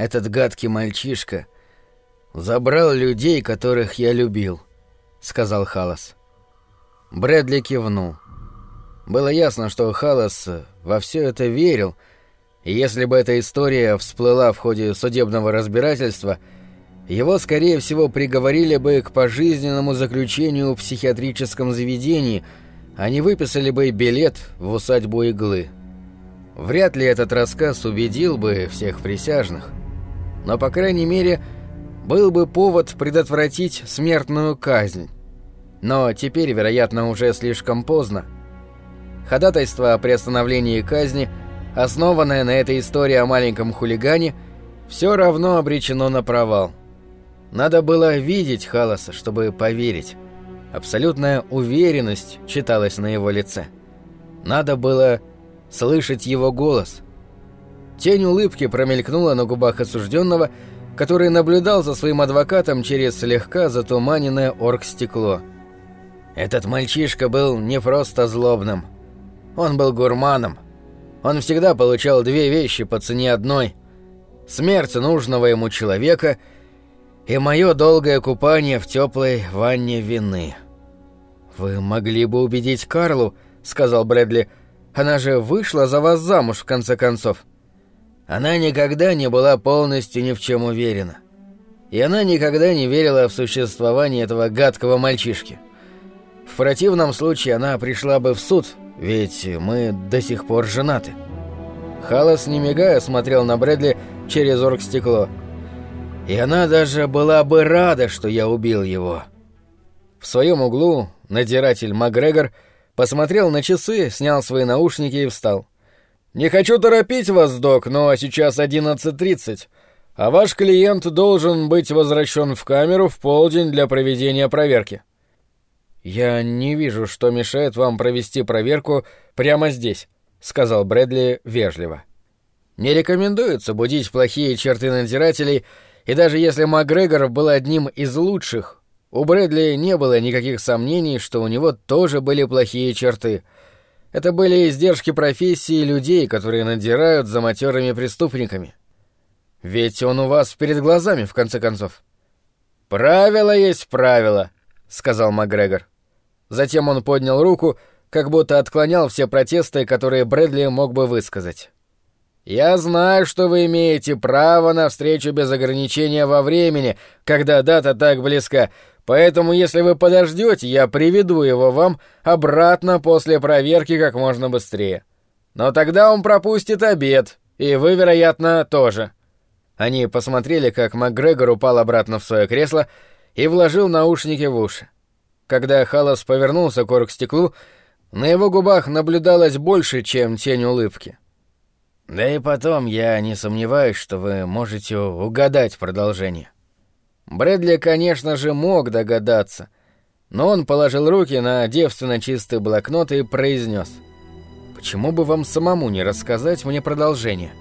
Этот гадкий мальчишка забрал людей, которых я любил, сказал Халас. Брэдли кивнул. Было ясно, что Халас во все это верил, и если бы эта история всплыла в ходе судебного разбирательства, его, скорее всего, приговорили бы к пожизненному заключению в психиатрическом заведении, а не выписали бы билет в усадьбу иглы. Вряд ли этот рассказ убедил бы всех присяжных, но, по крайней мере, был бы повод предотвратить смертную казнь. Но теперь, вероятно, уже слишком поздно. Ходатайство о приостановлении казни, основанное на этой истории о маленьком хулигане, все равно обречено на провал. Надо было видеть Халаса, чтобы поверить. Абсолютная уверенность читалась на его лице. Надо было слышать его голос. Тень улыбки промелькнула на губах осужденного, который наблюдал за своим адвокатом через слегка затуманенное оргстекло. Этот мальчишка был не просто злобным. Он был гурманом. Он всегда получал две вещи по цене одной. Смерть нужного ему человека и мое долгое купание в теплой ванне вины. «Вы могли бы убедить Карлу», — сказал Брэдли, — она же вышла за вас замуж, в конце концов. Она никогда не была полностью ни в чем уверена. И она никогда не верила в существование этого гадкого мальчишки. В противном случае она пришла бы в суд, ведь мы до сих пор женаты. Халас, не мигая, смотрел на Брэдли через оргстекло. И она даже была бы рада, что я убил его. В своем углу надиратель Макгрегор – Посмотрел на часы, снял свои наушники и встал. «Не хочу торопить вас, док, но сейчас 11.30, а ваш клиент должен быть возвращен в камеру в полдень для проведения проверки». «Я не вижу, что мешает вам провести проверку прямо здесь», — сказал Брэдли вежливо. «Не рекомендуется будить плохие черты надзирателей, и даже если Макгрегор был одним из лучших, у Брэдли не было никаких сомнений, что у него тоже были плохие черты. Это были издержки профессии людей, которые надирают за матерыми преступниками. Ведь он у вас перед глазами, в конце концов. «Правило есть правило», — сказал Макгрегор. Затем он поднял руку, как будто отклонял все протесты, которые Брэдли мог бы высказать. «Я знаю, что вы имеете право на встречу без ограничения во времени, когда дата так близка, Поэтому, если вы подождете, я приведу его вам обратно после проверки как можно быстрее. Но тогда он пропустит обед, и вы, вероятно, тоже». Они посмотрели, как МакГрегор упал обратно в свое кресло и вложил наушники в уши. Когда Халас повернулся к стеклу, на его губах наблюдалось больше, чем тень улыбки. «Да и потом, я не сомневаюсь, что вы можете угадать продолжение». Брэдли, конечно же, мог догадаться, но он положил руки на девственно чистый блокнот и произнес. «Почему бы вам самому не рассказать мне продолжение?»